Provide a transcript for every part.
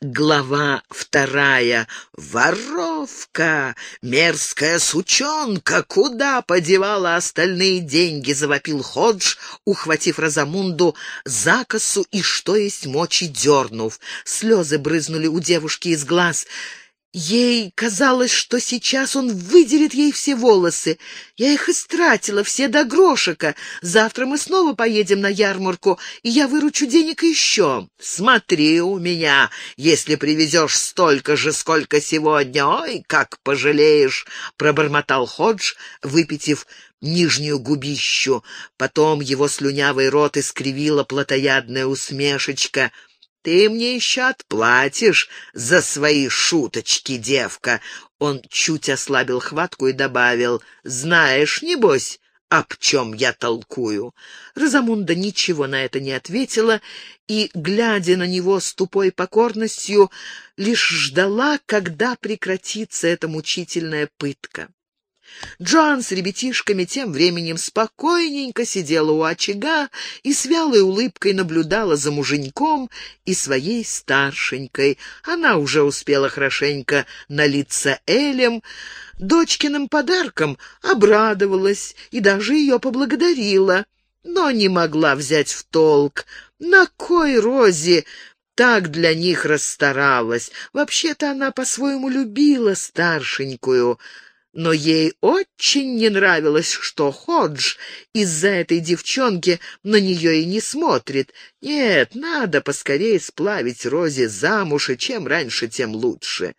Глава вторая. «Воровка! Мерзкая сучонка! Куда подевала остальные деньги?» — завопил Ходж, ухватив Розамунду за косу и, что есть мочи, дернув. Слезы брызнули у девушки из глаз — Ей казалось, что сейчас он выдерет ей все волосы. Я их истратила, все до грошика. Завтра мы снова поедем на ярмарку, и я выручу денег еще. Смотри у меня, если привезешь столько же, сколько сегодня, ой, как пожалеешь, — пробормотал Ходж, выпитив нижнюю губищу. Потом его слюнявый рот искривила плотоядная усмешечка — ты мне еще отплатишь за свои шуточки, девка. Он чуть ослабил хватку и добавил, знаешь, небось, об чем я толкую. Розамунда ничего на это не ответила и, глядя на него с тупой покорностью, лишь ждала, когда прекратится эта мучительная пытка. Джоан с ребятишками тем временем спокойненько сидела у очага и с вялой улыбкой наблюдала за муженьком и своей старшенькой. Она уже успела хорошенько налиться Элем, дочкиным подарком обрадовалась и даже ее поблагодарила, но не могла взять в толк, на кой Розе так для них расстаралась. Вообще-то она по-своему любила старшенькую — но ей очень не нравилось, что Ходж из-за этой девчонки на нее и не смотрит. Нет, надо поскорее сплавить Розе замуж, и чем раньше, тем лучше.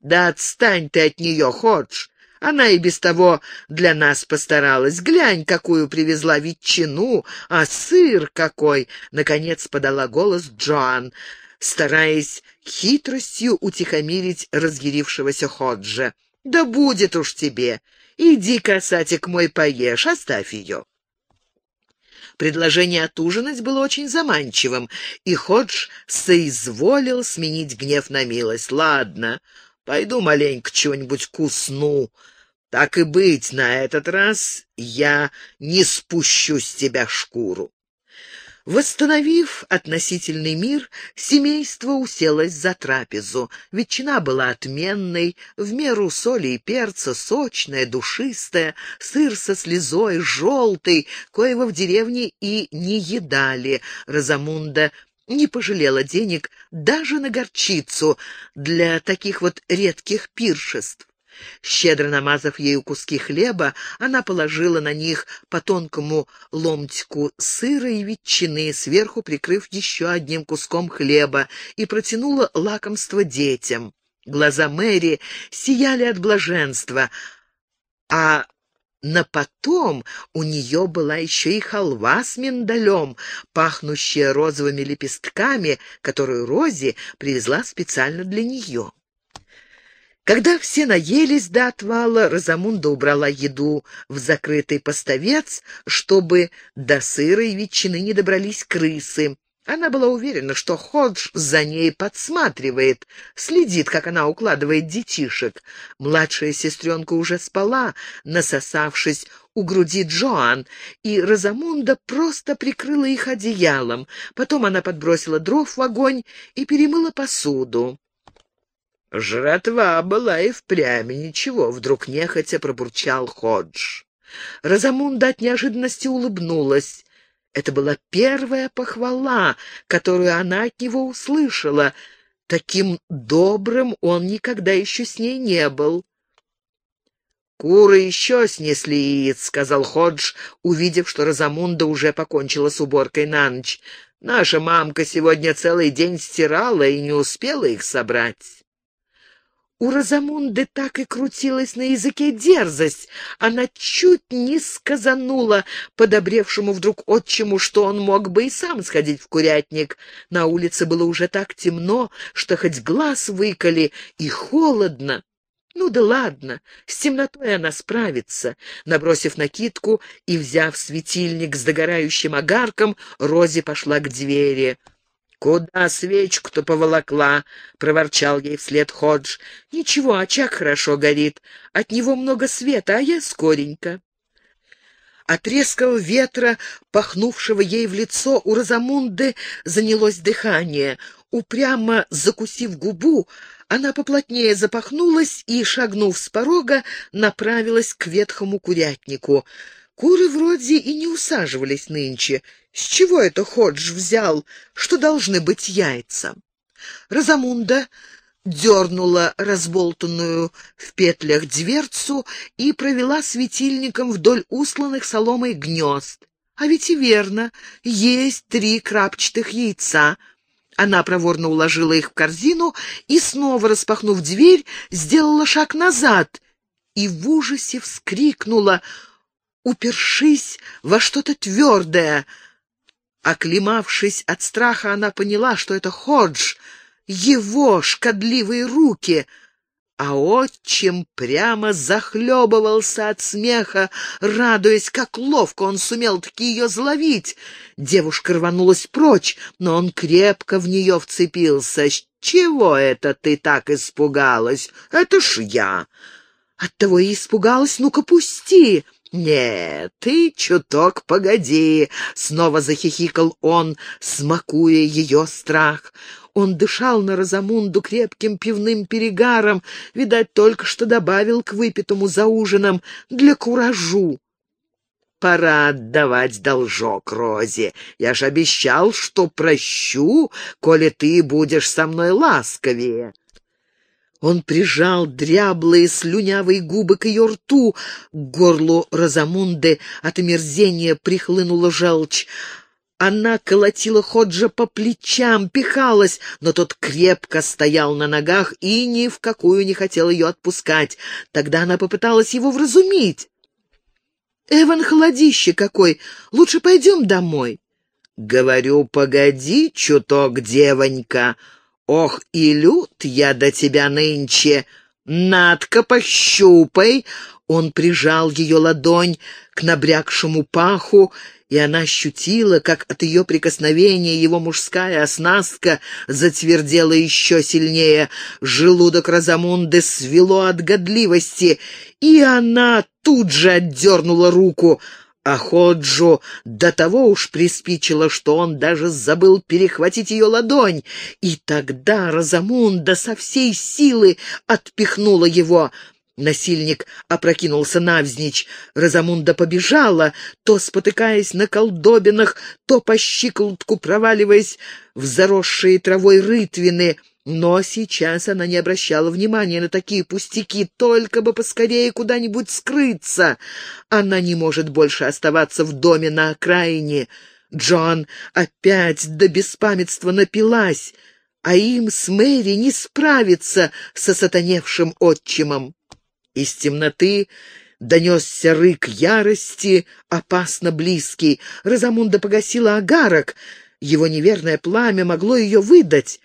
Да отстань ты от нее, Ходж. Она и без того для нас постаралась. Глянь, какую привезла ветчину, а сыр какой!» Наконец подала голос Джоан, стараясь хитростью утихомирить разъярившегося Ходжа. Да будет уж тебе. Иди, касатик мой, поешь, оставь ее. Предложение отужинать было очень заманчивым, и Ходж соизволил сменить гнев на милость. «Ладно, пойду маленько чего-нибудь кусну. Так и быть, на этот раз я не спущу с тебя шкуру». Восстановив относительный мир, семейство уселось за трапезу. Ветчина была отменной, в меру соли и перца, сочная, душистая, сыр со слезой, желтый, коего в деревне и не едали. Розамунда не пожалела денег даже на горчицу для таких вот редких пиршеств. Щедро намазав ею куски хлеба, она положила на них по тонкому ломтику сыра и ветчины, сверху прикрыв еще одним куском хлеба, и протянула лакомство детям. Глаза Мэри сияли от блаженства, а на потом у нее была еще и халва с миндалем, пахнущая розовыми лепестками, которую Рози привезла специально для нее. Когда все наелись до отвала, Розамунда убрала еду в закрытый поставец, чтобы до сыра и ветчины не добрались крысы. Она была уверена, что Ходж за ней подсматривает, следит, как она укладывает детишек. Младшая сестренка уже спала, насосавшись у груди Джоан, и Розамунда просто прикрыла их одеялом. Потом она подбросила дров в огонь и перемыла посуду. Жратва была и впрямь ничего, вдруг нехотя пробурчал Ходж. Розамунда от неожиданности улыбнулась. Это была первая похвала, которую она от него услышала. Таким добрым он никогда еще с ней не был. «Куры еще снесли яиц», — сказал Ходж, увидев, что Розамунда уже покончила с уборкой на ночь. «Наша мамка сегодня целый день стирала и не успела их собрать». У Розамунды так и крутилась на языке дерзость. Она чуть не сказанула подобревшему вдруг отчиму, что он мог бы и сам сходить в курятник. На улице было уже так темно, что хоть глаз выколи, и холодно. Ну да ладно, с темнотой она справится. Набросив накидку и взяв светильник с догорающим огарком, Рози пошла к двери. «Куда свечку-то поволокла?» — проворчал ей вслед Ходж. «Ничего, очаг хорошо горит. От него много света, а я скоренько». От резкого ветра, пахнувшего ей в лицо, у Розамунды занялось дыхание. Упрямо закусив губу, она поплотнее запахнулась и, шагнув с порога, направилась к ветхому курятнику. Куры вроде и не усаживались нынче. С чего это Ходж взял, что должны быть яйца? Розамунда дернула разболтанную в петлях дверцу и провела светильником вдоль усланных соломой гнезд. А ведь и верно, есть три крапчатых яйца — она проворно уложила их в корзину и, снова распахнув дверь, сделала шаг назад и в ужасе вскрикнула, упершись во что-то твердое. Оклемавшись от страха, она поняла, что это Ходж, его шкодливые руки — а отчим прямо захлебывался от смеха, радуясь, как ловко он сумел таки ее заловить. Девушка рванулась прочь, но он крепко в нее вцепился. «С чего это ты так испугалась? Это ж я!» «Оттого и испугалась, ну-ка пусти!» «Нет, ты чуток погоди!» — снова захихикал он, смакуя ее страх. Он дышал на Розамунду крепким пивным перегаром, видать, только что добавил к выпитому за ужином для куражу. Пора отдавать должок Розе. Я ж обещал, что прощу, коли ты будешь со мной ласковее. Он прижал дряблые слюнявые губы к ее рту. К горлу Розамунды от омерзения прихлынула желчь. Она колотила Ходжа по плечам, пихалась, но тот крепко стоял на ногах и ни в какую не хотел ее отпускать. Тогда она попыталась его вразумить. «Эван, холодище какой! Лучше пойдем домой». «Говорю, погоди чуток, девонька. Ох, и лют я до тебя нынче. Надка, пощупай!» Он прижал ее ладонь к набрякшему паху и она ощутила, как от ее прикосновения его мужская оснастка затвердела еще сильнее. Желудок Розамунды свело от годливости, и она тут же отдернула руку. А Ходжу до того уж приспичило, что он даже забыл перехватить ее ладонь, и тогда Розамунда со всей силы отпихнула его — Насильник опрокинулся навзничь. Розамунда побежала, то спотыкаясь на колдобинах, то по щиколотку проваливаясь в заросшие травой рытвины. Но сейчас она не обращала внимания на такие пустяки, только бы поскорее куда-нибудь скрыться. Она не может больше оставаться в доме на окраине. Джон опять до беспамятства напилась, а им с Мэри не справиться со сатаневшим отчимом. Из темноты донесся рык ярости, опасно близкий. Розамунда погасила агарок. Его неверное пламя могло ее выдать.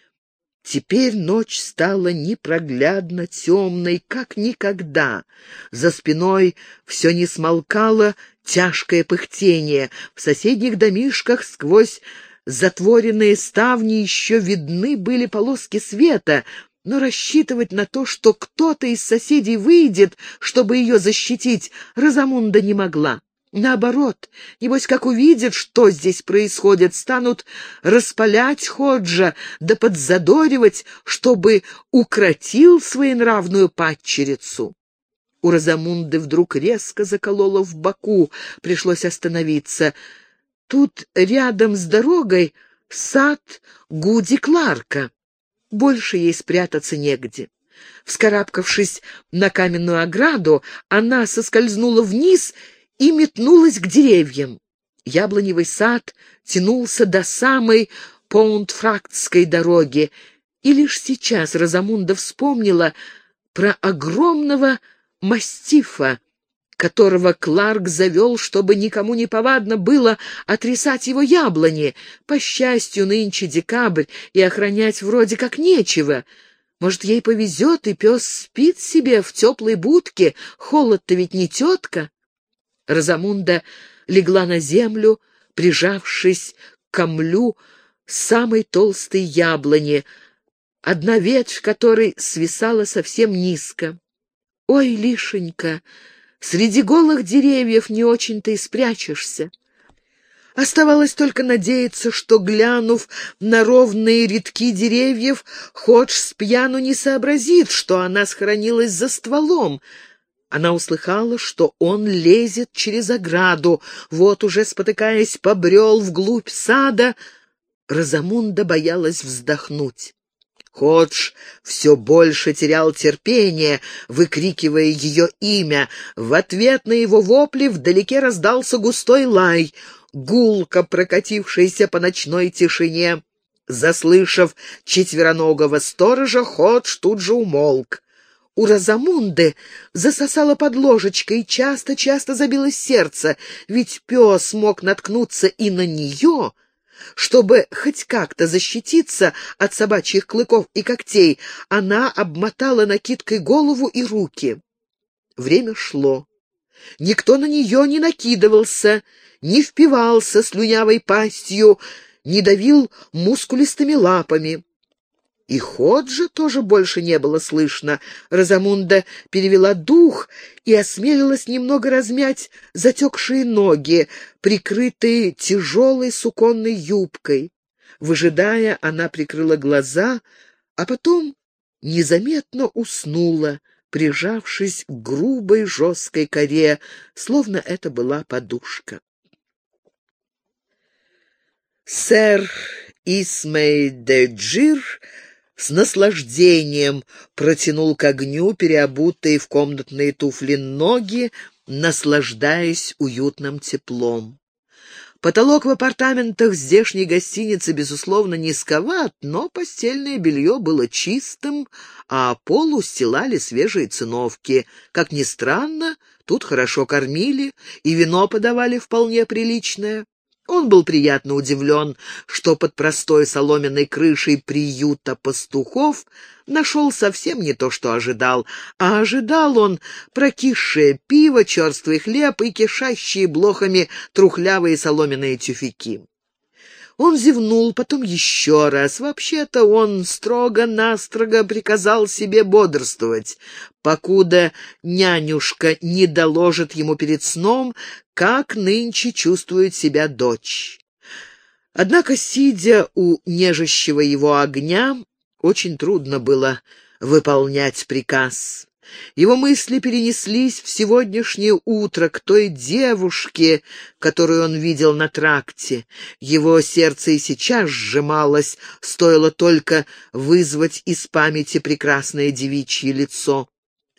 Теперь ночь стала непроглядно темной, как никогда. За спиной все не смолкало тяжкое пыхтение. В соседних домишках сквозь затворенные ставни еще видны были полоски света — но рассчитывать на то, что кто-то из соседей выйдет, чтобы ее защитить, Розамунда не могла. Наоборот, небось, как увидят, что здесь происходит, станут распалять Ходжа да подзадоривать, чтобы укротил своенравную падчерицу. У Розамунды вдруг резко заколола в боку, пришлось остановиться. Тут рядом с дорогой сад Гуди Кларка. Больше ей спрятаться негде. Вскарабкавшись на каменную ограду, она соскользнула вниз и метнулась к деревьям. Яблоневый сад тянулся до самой Поунтфрактской дороги, и лишь сейчас Розамунда вспомнила про огромного мастифа, которого Кларк завел, чтобы никому не повадно было отрисать его яблони. По счастью, нынче декабрь, и охранять вроде как нечего. Может, ей повезет, и пес спит себе в теплой будке, холод-то ведь не тетка. Розамунда легла на землю, прижавшись к камлю самой толстой яблони, одна ветвь которой свисала совсем низко. «Ой, лишенька!» Среди голых деревьев не очень-то и спрячешься. Оставалось только надеяться, что, глянув на ровные рядки деревьев, Ходж с пьяну не сообразит, что она схоронилась за стволом. Она услыхала, что он лезет через ограду, вот уже, спотыкаясь, побрел вглубь сада. Розамунда боялась вздохнуть. Ходж все больше терял терпение, выкрикивая ее имя. В ответ на его вопли вдалеке раздался густой лай — гулко прокатившийся по ночной тишине. Заслышав четвероногого сторожа, Ходж тут же умолк. У Розамунды засосало под ложечкой, часто-часто забилось сердце, ведь пес мог наткнуться и на нее. Чтобы хоть как-то защититься от собачьих клыков и когтей, она обмотала накидкой голову и руки. Время шло. Никто на нее не накидывался, не впивался слюнявой пастью, не давил мускулистыми лапами. И Ходжа тоже больше не было слышно. Розамунда перевела дух и осмелилась немного размять затекшие ноги, прикрытые тяжелой суконной юбкой. Выжидая, она прикрыла глаза, а потом незаметно уснула, прижавшись к грубой жесткой коре, словно это была подушка. Сэр Исмей де Джир с наслаждением протянул к огню переобутые в комнатные туфли ноги, наслаждаясь уютным теплом. Потолок в апартаментах здешней гостиницы, безусловно, низковат, но постельное белье было чистым, а пол устилали свежие циновки. Как ни странно, тут хорошо кормили, и вино подавали вполне приличное. Он был приятно удивлен, что под простой соломенной крышей приюта пастухов нашел совсем не то, что ожидал, а ожидал он прокисшее пиво, черствый хлеб и кишащие блохами трухлявые соломенные тюфяки. Он зевнул, потом еще раз. Вообще-то он строго-настрого приказал себе бодрствовать, покуда нянюшка не доложит ему перед сном, как нынче чувствует себя дочь. Однако, сидя у нежащего его огня, очень трудно было выполнять приказ. Его мысли перенеслись в сегодняшнее утро к той девушке, которую он видел на тракте. Его сердце и сейчас сжималось, стоило только вызвать из памяти прекрасное девичье лицо.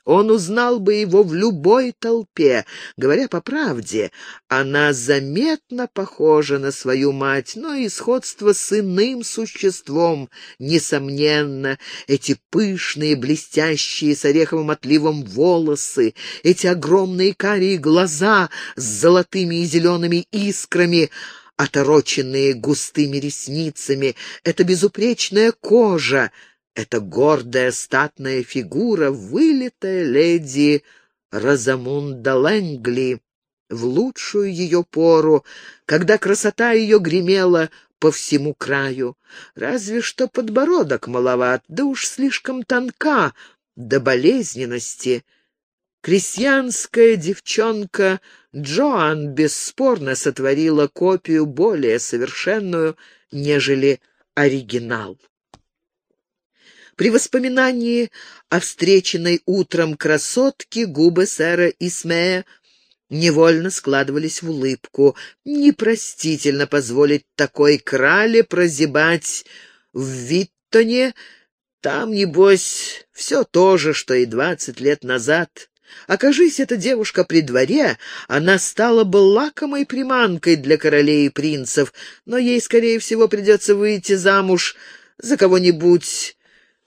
Он узнал бы его в любой толпе. Говоря по правде, она заметно похожа на свою мать, но и сходство с иным существом, несомненно. Эти пышные, блестящие, с ореховым отливом волосы, эти огромные карие глаза с золотыми и зелеными искрами — отороченные густыми ресницами, эта безупречная кожа, эта гордая статная фигура, вылитая леди Розамунда Лэнгли, в лучшую ее пору, когда красота ее гремела по всему краю. Разве что подбородок маловат, да уж слишком тонка до болезненности. Крестьянская девчонка Джоан бесспорно сотворила копию более совершенную, нежели оригинал. При воспоминании о встреченной утром красотке губы сэра Исмея невольно складывались в улыбку. Непростительно позволить такой крале прозябать в Виттоне. Там, небось, все то же, что и двадцать лет назад. Окажись эта девушка при дворе, она стала бы лакомой приманкой для королей и принцев, но ей, скорее всего, придется выйти замуж за кого-нибудь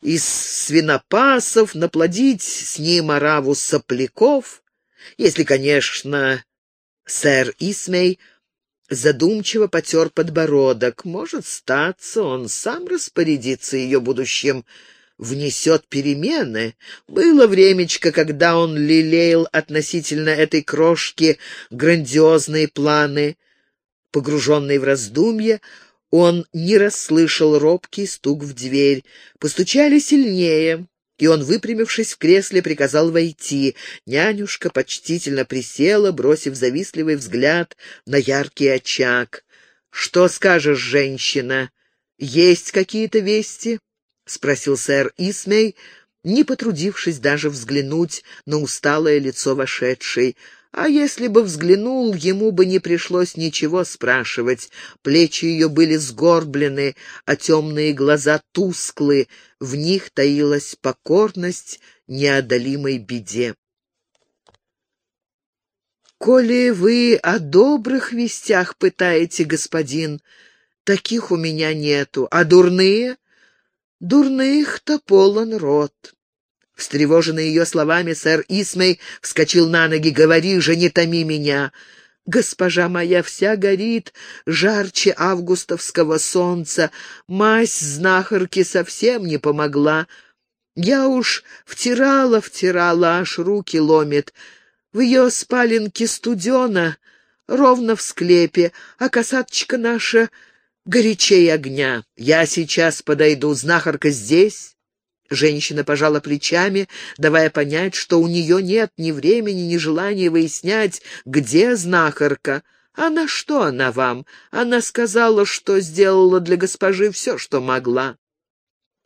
из свинопасов, наплодить с ним ораву сопляков, если, конечно, сэр Исмей задумчиво потер подбородок. Может, статься, он сам распорядится ее будущим, внесет перемены. Было времечко, когда он лелеял относительно этой крошки грандиозные планы. Погруженный в раздумья, он не расслышал робкий стук в дверь. Постучали сильнее, и он, выпрямившись в кресле, приказал войти. Нянюшка почтительно присела, бросив завистливый взгляд на яркий очаг. «Что скажешь, женщина? Есть какие-то вести?» — спросил сэр Исмей, не потрудившись даже взглянуть на усталое лицо вошедшей. А если бы взглянул, ему бы не пришлось ничего спрашивать. Плечи ее были сгорблены, а темные глаза тусклы, в них таилась покорность неодолимой беде. «Коли вы о добрых вестях пытаете, господин, таких у меня нету, а дурные? Дурных-то полон рот». Встревоженный ее словами, сэр Исмей вскочил на ноги. «Говори же, не томи меня!» Госпожа моя вся горит, жарче августовского солнца. Мазь знахарки совсем не помогла. Я уж втирала-втирала, аж руки ломит. В ее спаленке студена, ровно в склепе, а касаточка наша горячей огня. Я сейчас подойду, знахарка здесь?» Женщина пожала плечами, давая понять, что у нее нет ни времени, ни желания выяснять, где знахарка. А на что она вам? Она сказала, что сделала для госпожи все, что могла.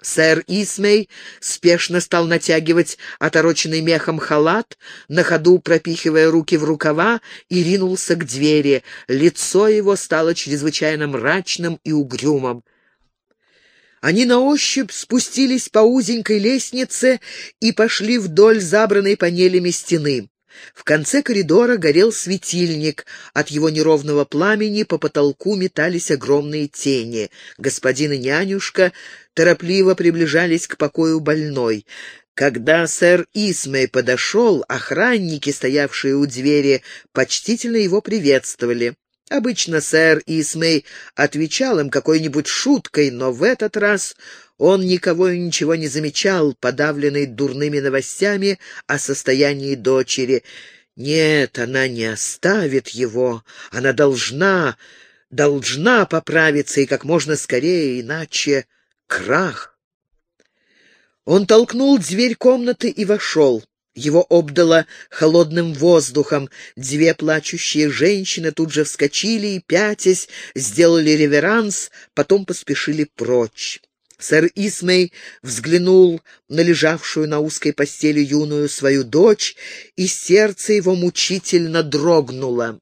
Сэр Исмей спешно стал натягивать отороченный мехом халат, на ходу пропихивая руки в рукава, и ринулся к двери. Лицо его стало чрезвычайно мрачным и угрюмым. Они на ощупь спустились по узенькой лестнице и пошли вдоль забранной панелями стены. В конце коридора горел светильник. От его неровного пламени по потолку метались огромные тени. Господин и нянюшка торопливо приближались к покою больной. Когда сэр Исмей подошел, охранники, стоявшие у двери, почтительно его приветствовали. Обычно сэр Исмей отвечал им какой-нибудь шуткой, но в этот раз он никого и ничего не замечал, подавленный дурными новостями о состоянии дочери. Нет, она не оставит его. Она должна, должна поправиться и как можно скорее, иначе крах. Он толкнул дверь комнаты и вошел. Его обдало холодным воздухом. Две плачущие женщины тут же вскочили и, пятясь, сделали реверанс, потом поспешили прочь. Сэр Исмей взглянул на лежавшую на узкой постели юную свою дочь, и сердце его мучительно дрогнуло.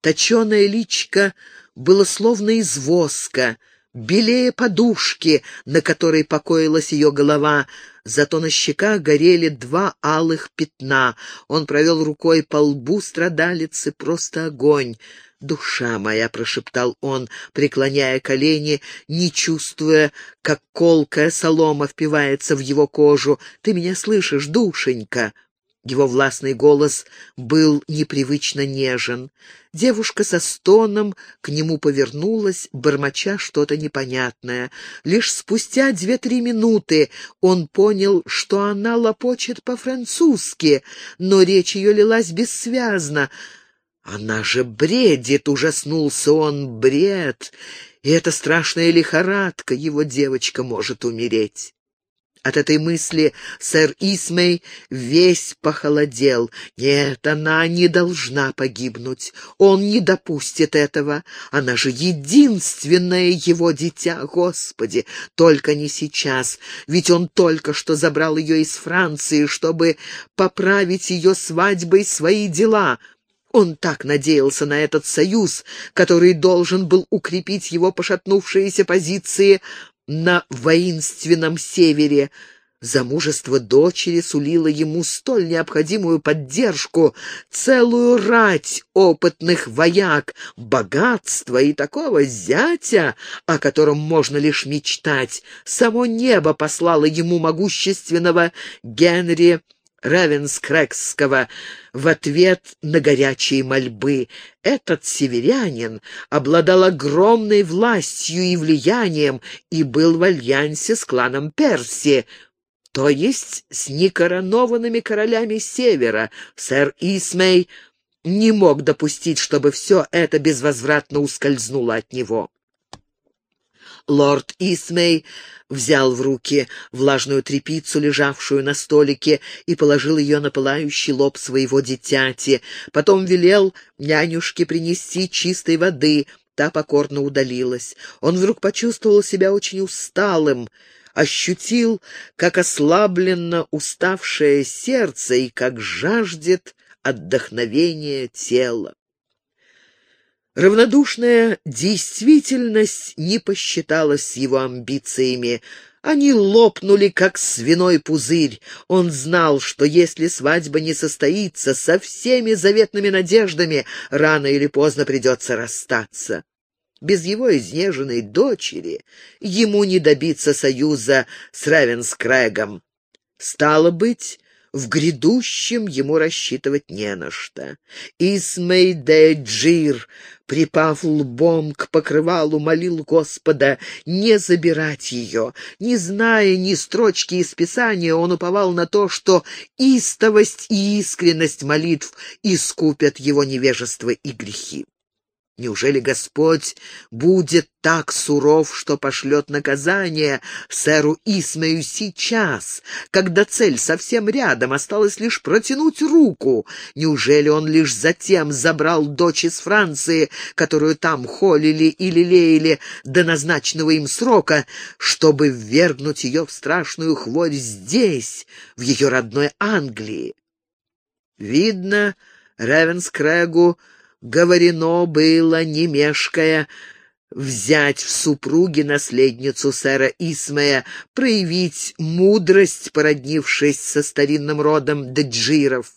Точеное личко было словно из воска — белее подушки, на которой покоилась ее голова, зато на щеках горели два алых пятна. Он провел рукой по лбу страдалицы, просто огонь. «Душа моя!» — прошептал он, преклоняя колени, не чувствуя, как колкая солома впивается в его кожу. «Ты меня слышишь, душенька?» Его властный голос был непривычно нежен. Девушка со стоном к нему повернулась, бормоча что-то непонятное. Лишь спустя две-три минуты он понял, что она лопочет по-французски, но речь ее лилась бессвязно. «Она же бредит!» — ужаснулся он. «Бред! И эта страшная лихорадка, его девочка может умереть!» От этой мысли сэр Исмей весь похолодел. Нет, она не должна погибнуть. Он не допустит этого. Она же единственное его дитя, Господи! Только не сейчас, ведь он только что забрал ее из Франции, чтобы поправить ее свадьбой свои дела. Он так надеялся на этот союз, который должен был укрепить его пошатнувшиеся позиции на воинственном севере. Замужество дочери сулило ему столь необходимую поддержку, целую рать опытных вояк, богатство и такого зятя, о котором можно лишь мечтать. Само небо послало ему могущественного Генри Равенскрекского в ответ на горячие мольбы. Этот северянин обладал огромной властью и влиянием и был в альянсе с кланом Перси, то есть с некоронованными королями Севера. Сэр Исмей не мог допустить, чтобы все это безвозвратно ускользнуло от него. Лорд Исмей взял в руки влажную тряпицу, лежавшую на столике, и положил ее на пылающий лоб своего дитяти. Потом велел нянюшке принести чистой воды. Та покорно удалилась. Он вдруг почувствовал себя очень усталым, ощутил, как ослабленно уставшее сердце и как жаждет отдохновения тела. Равнодушная действительность не посчиталась с его амбициями. Они лопнули, как свиной пузырь. Он знал, что если свадьба не состоится, со всеми заветными надеждами рано или поздно придется расстаться. Без его изнеженной дочери ему не добиться союза с Равенскрэгом. Стало быть, в грядущем ему рассчитывать не на что. Исмей де Джир, припав лбом к покрывалу, молил Господа не забирать ее. Не зная ни строчки из Писания, он уповал на то, что истовость и искренность молитв искупят его невежество и грехи. Неужели Господь будет так суров, что пошлет наказание сэру Исмею сейчас, когда цель совсем рядом, осталось лишь протянуть руку? Неужели он лишь затем забрал дочь из Франции, которую там холили и лелеяли до назначенного им срока, чтобы ввергнуть ее в страшную хворь здесь, в ее родной Англии? Видно, Ревенскрэгу говорено было, не мешкая, взять в супруги наследницу сэра Исмея, проявить мудрость, породнившись со старинным родом Деджиров.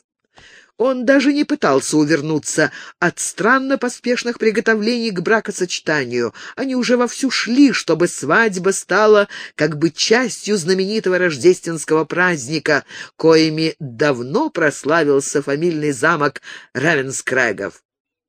Он даже не пытался увернуться от странно поспешных приготовлений к бракосочетанию. Они уже вовсю шли, чтобы свадьба стала как бы частью знаменитого рождественского праздника, коими давно прославился фамильный замок Равенскрэгов.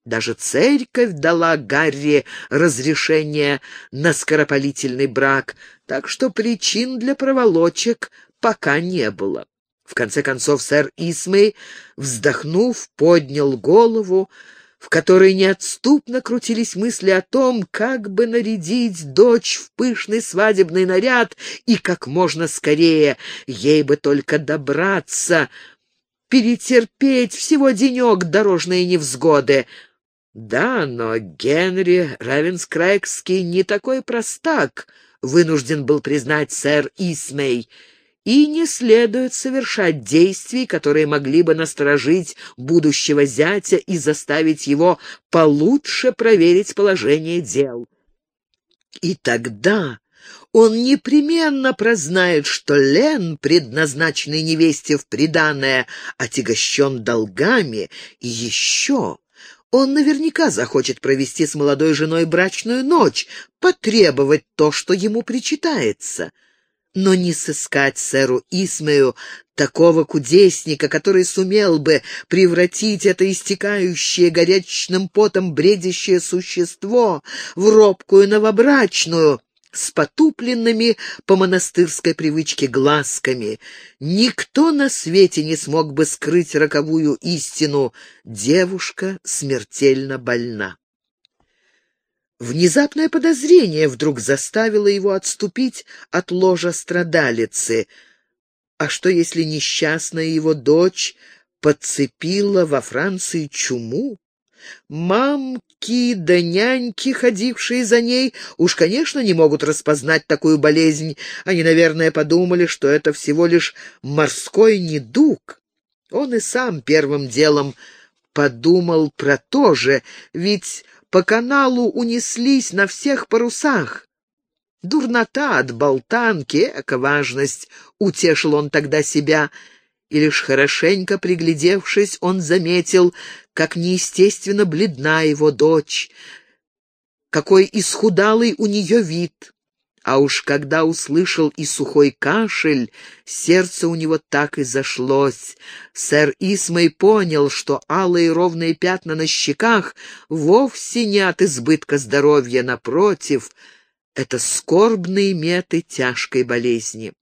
Даже церковь дала Гарри разрешение на скоропалительный брак, так что причин для проволочек пока не было. В конце концов сэр Исмей, вздохнув, поднял голову, в которой неотступно крутились мысли о том, как бы нарядить дочь в пышный свадебный наряд и как можно скорее, ей бы только добраться, перетерпеть всего денек дорожные невзгоды. Да, но Генри Равенскрайкский не такой простак, вынужден был признать сэр Исмей, и не следует совершать действий, которые могли бы насторожить будущего зятя и заставить его получше проверить положение дел. И тогда он непременно прознает, что Лен, предназначенный невесте в приданое, отягощен долгами, и еще он наверняка захочет провести с молодой женой брачную ночь, потребовать то, что ему причитается. Но не сыскать сэру Исмею такого кудесника, который сумел бы превратить это истекающее горячным потом бредящее существо в робкую новобрачную, с потупленными по монастырской привычке глазками. Никто на свете не смог бы скрыть роковую истину. Девушка смертельно больна. Внезапное подозрение вдруг заставило его отступить от ложа страдалицы. А что, если несчастная его дочь подцепила во Франции чуму? Мамки да няньки, ходившие за ней, уж, конечно, не могут распознать такую болезнь. Они, наверное, подумали, что это всего лишь морской недуг. Он и сам первым делом подумал про то же, ведь по каналу унеслись на всех парусах. Дурнота от болтанки, эка важность, утешил он тогда себя — и лишь хорошенько приглядевшись, он заметил, как неестественно бледна его дочь, какой исхудалый у нее вид. А уж когда услышал и сухой кашель, сердце у него так и зашлось. Сэр Исмой понял, что алые ровные пятна на щеках вовсе не от избытка здоровья, напротив, это скорбные меты тяжкой болезни.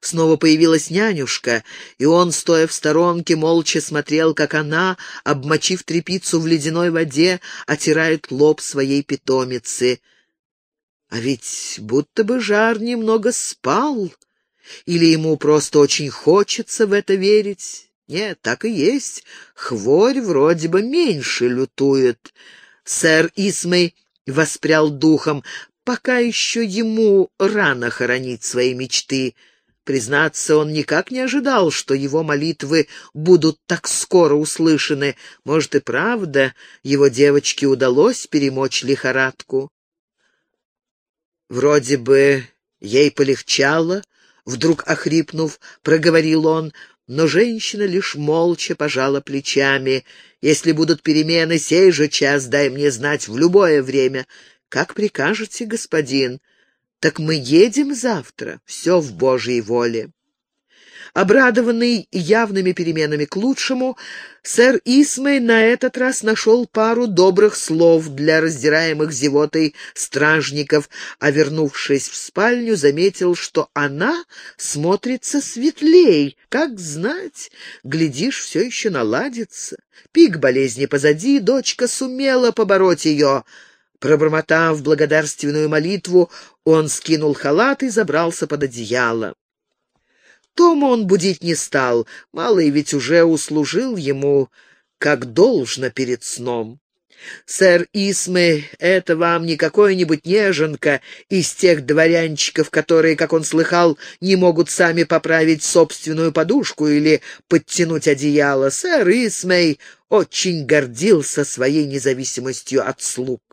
Снова появилась нянюшка, и он, стоя в сторонке, молча смотрел, как она, обмочив тряпицу в ледяной воде, отирает лоб своей питомицы. А ведь будто бы жар немного спал, или ему просто очень хочется в это верить. Нет, так и есть. Хворь вроде бы меньше лютует. Сэр Исмей воспрял духом. Пока еще ему рано хоронить свои мечты. Признаться, он никак не ожидал, что его молитвы будут так скоро услышаны. Может, и правда, его девочке удалось перемочь лихорадку. Вроде бы ей полегчало, вдруг охрипнув, проговорил он, но женщина лишь молча пожала плечами. «Если будут перемены, сей же час дай мне знать в любое время. Как прикажете, господин?» «Так мы едем завтра. Все в Божьей воле». Обрадованный явными переменами к лучшему, сэр Исмей на этот раз нашел пару добрых слов для раздираемых зевотой стражников, а вернувшись в спальню, заметил, что она смотрится светлей. Как знать, глядишь, все еще наладится. Пик болезни позади, дочка сумела побороть ее. Пробормотав благодарственную молитву, он скинул халат и забрался под одеяло. Тома он будить не стал, малый ведь уже услужил ему как должно перед сном. Сэр Исмы — это вам не какой-нибудь неженка из тех дворянчиков, которые, как он слыхал, не могут сами поправить собственную подушку или подтянуть одеяло. Сэр Исмей очень гордился своей независимостью от слуг.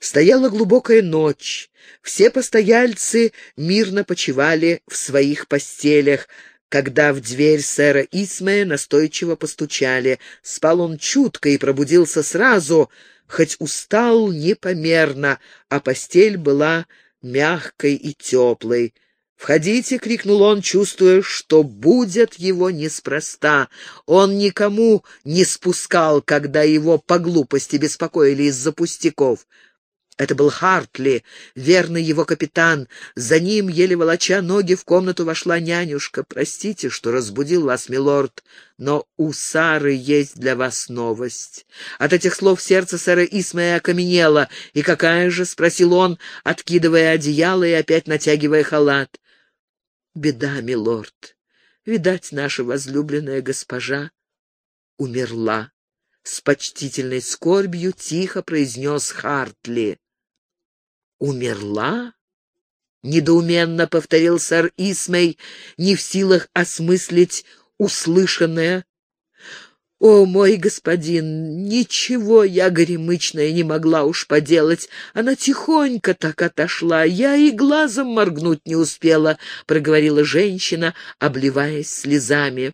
Стояла глубокая ночь. Все постояльцы мирно почивали в своих постелях, когда в дверь сэра Исмея настойчиво постучали. Спал он чутко и пробудился сразу, хоть устал непомерно, а постель была мягкой и теплой. «Входите!» — крикнул он, чувствуя, что будет его неспроста. Он никому не спускал, когда его по глупости беспокоили из-за пустяков. Это был Хартли, верный его капитан. За ним, еле волоча ноги, в комнату вошла нянюшка. «Простите, что разбудил вас, милорд, но у Сары есть для вас новость». От этих слов сердце сэра Исмая окаменело. «И какая же?» — спросил он, откидывая одеяло и опять натягивая халат. «Беда, милорд. Видать, наша возлюбленная госпожа умерла». С почтительной скорбью тихо произнес Хартли. «Умерла?» — недоуменно повторил сэр Исмей, не в силах осмыслить услышанное. «О, мой господин, ничего я горемычная не могла уж поделать. Она тихонько так отошла, я и глазом моргнуть не успела», — проговорила женщина, обливаясь слезами.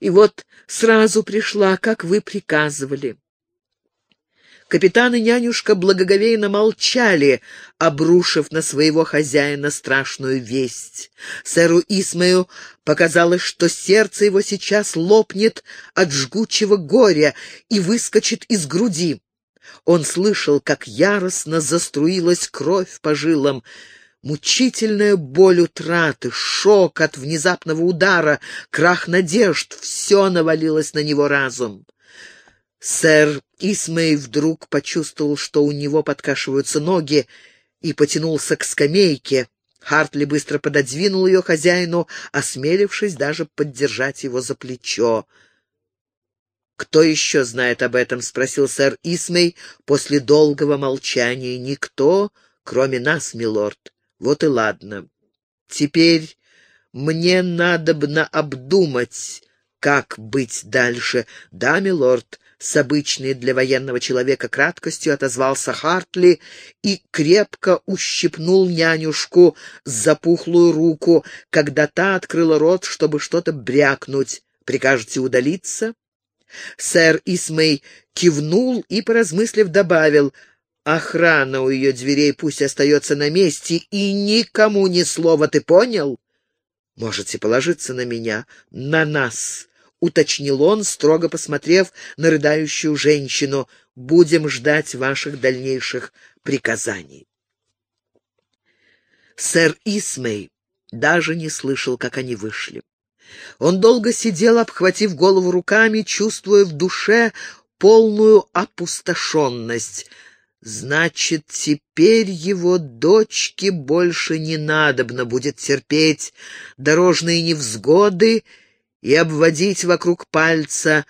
«И вот сразу пришла, как вы приказывали». Капитан и нянюшка благоговейно молчали, обрушив на своего хозяина страшную весть. Сэру Исмаю показалось, что сердце его сейчас лопнет от жгучего горя и выскочит из груди. Он слышал, как яростно заструилась кровь по жилам, Мучительная боль утраты, шок от внезапного удара, крах надежд — все навалилось на него разум. Сэр Исмей вдруг почувствовал, что у него подкашиваются ноги, и потянулся к скамейке. Хартли быстро пододвинул ее хозяину, осмелившись даже поддержать его за плечо. «Кто еще знает об этом?» — спросил сэр Исмей после долгого молчания. «Никто, кроме нас, милорд. Вот и ладно. Теперь мне надобно обдумать, как быть дальше. Да, милорд, с обычной для военного человека краткостью отозвался Хартли и крепко ущипнул нянюшку за пухлую руку, когда та открыла рот, чтобы что-то брякнуть. «Прикажете удалиться?» Сэр Исмей кивнул и, поразмыслив, добавил, «Охрана у ее дверей пусть остается на месте, и никому ни слова, ты понял?» «Можете положиться на меня, на нас», — уточнил он, строго посмотрев на рыдающую женщину. «Будем ждать ваших дальнейших приказаний». Сэр Исмей даже не слышал, как они вышли. Он долго сидел, обхватив голову руками, чувствуя в душе полную опустошенность. Значит, теперь его дочке больше не надобно будет терпеть дорожные невзгоды и обводить вокруг пальца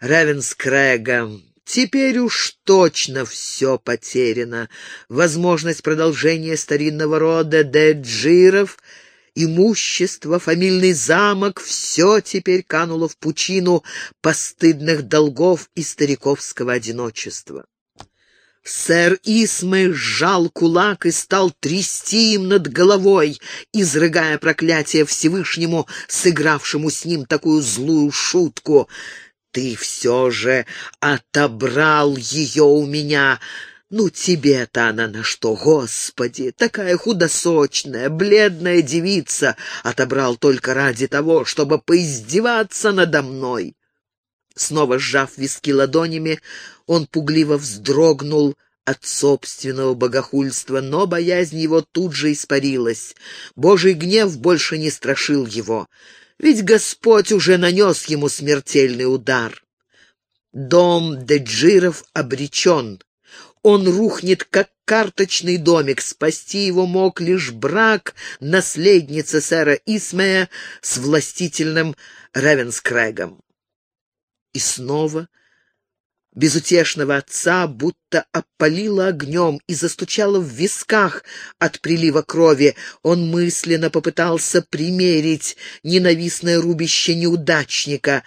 Равенскрэга. Теперь уж точно все потеряно. Возможность продолжения старинного рода Деджиров, имущество, фамильный замок — все теперь кануло в пучину постыдных долгов и стариковского одиночества. Сэр Исмы сжал кулак и стал трясти им над головой, изрыгая проклятие Всевышнему, сыгравшему с ним такую злую шутку. «Ты все же отобрал ее у меня!» Ну, тебе-то она на что, Господи! Такая худосочная, бледная девица отобрал только ради того, чтобы поиздеваться надо мной. Снова сжав виски ладонями, он пугливо вздрогнул от собственного богохульства, но боязнь его тут же испарилась. Божий гнев больше не страшил его, ведь Господь уже нанес ему смертельный удар. Дом Деджиров обречен. Он рухнет, как карточный домик. Спасти его мог лишь брак наследницы сэра Исмея с властительным Ревенскрэгом. И снова безутешного отца будто опалило огнем и застучало в висках от прилива крови. Он мысленно попытался примерить ненавистное рубище неудачника.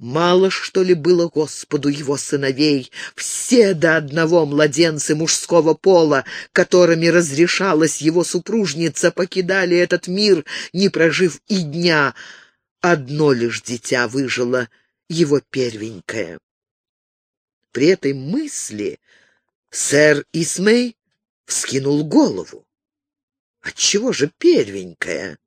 Мало, что ли, было Господу его сыновей, все до одного младенцы мужского пола, которыми разрешалась его супружница, покидали этот мир, не прожив и дня. Одно лишь дитя выжило — его первенькая. При этой мысли сэр Исмей вскинул голову. Отчего же первенькая?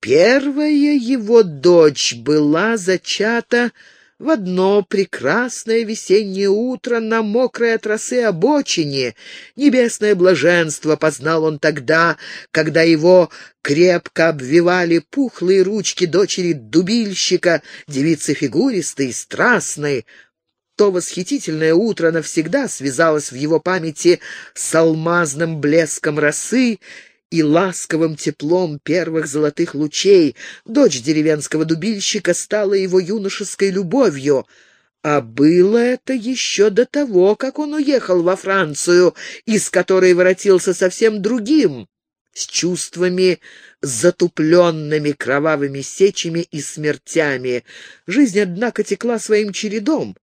Первая его дочь была зачата в одно прекрасное весеннее утро на мокрой от росы обочине. Небесное блаженство познал он тогда, когда его крепко обвивали пухлые ручки дочери дубильщика, девицы фигуристой и страстной. То восхитительное утро навсегда связалось в его памяти с алмазным блеском росы и ласковым теплом первых золотых лучей. Дочь деревенского дубильщика стала его юношеской любовью. А было это еще до того, как он уехал во Францию, из которой воротился совсем другим, с чувствами затупленными кровавыми сечами и смертями. Жизнь, однако, текла своим чередом.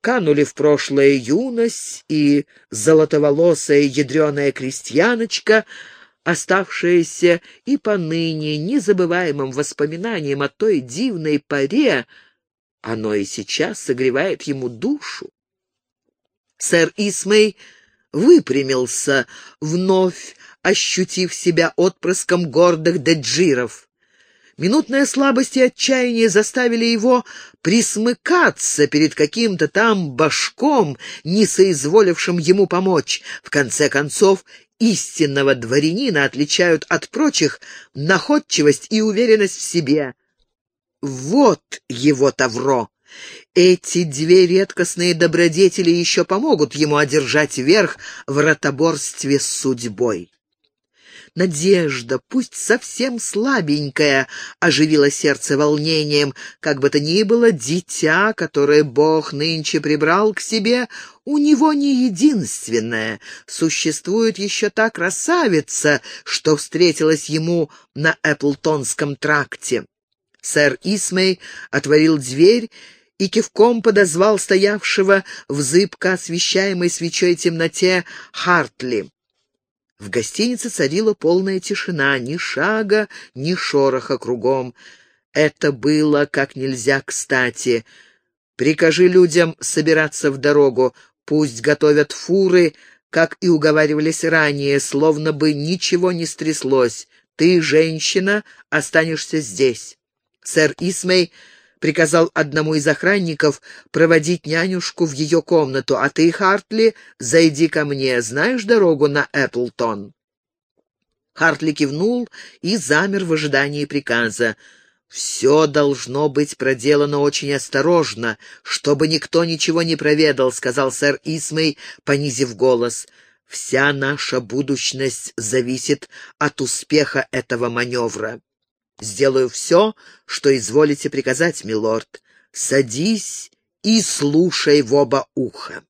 Канули в прошлое юность и золотоволосая ядреная крестьяночка — оставшееся и поныне незабываемым воспоминанием о той дивной паре, оно и сейчас согревает ему душу. Сэр Исмей выпрямился, вновь ощутив себя отпрыском гордых деджиров. Минутная слабость и отчаяние заставили его присмыкаться перед каким-то там башком, не соизволившим ему помочь. В конце концов, истинного дворянина отличают от прочих находчивость и уверенность в себе. Вот его тавро. Эти две редкостные добродетели еще помогут ему одержать верх в ротоборстве с судьбой. Надежда, пусть совсем слабенькая, оживила сердце волнением. Как бы то ни было, дитя, которое Бог нынче прибрал к себе, у него не единственное. Существует еще та красавица, что встретилась ему на Эпплтонском тракте. Сэр Исмей отворил дверь и кивком подозвал стоявшего в зыбко освещаемой свечой темноте Хартли. В гостинице царила полная тишина, ни шага, ни шороха кругом. Это было как нельзя кстати. Прикажи людям собираться в дорогу, пусть готовят фуры, как и уговаривались ранее, словно бы ничего не стряслось. Ты, женщина, останешься здесь. Сэр Исмей приказал одному из охранников проводить нянюшку в ее комнату, а ты, Хартли, зайди ко мне, знаешь дорогу на Эпплтон?» Хартли кивнул и замер в ожидании приказа. «Все должно быть проделано очень осторожно, чтобы никто ничего не проведал», — сказал сэр Исмей, понизив голос. «Вся наша будущность зависит от успеха этого маневра. Сделаю все, что изволите приказать, милорд. Садись и слушай в оба уха».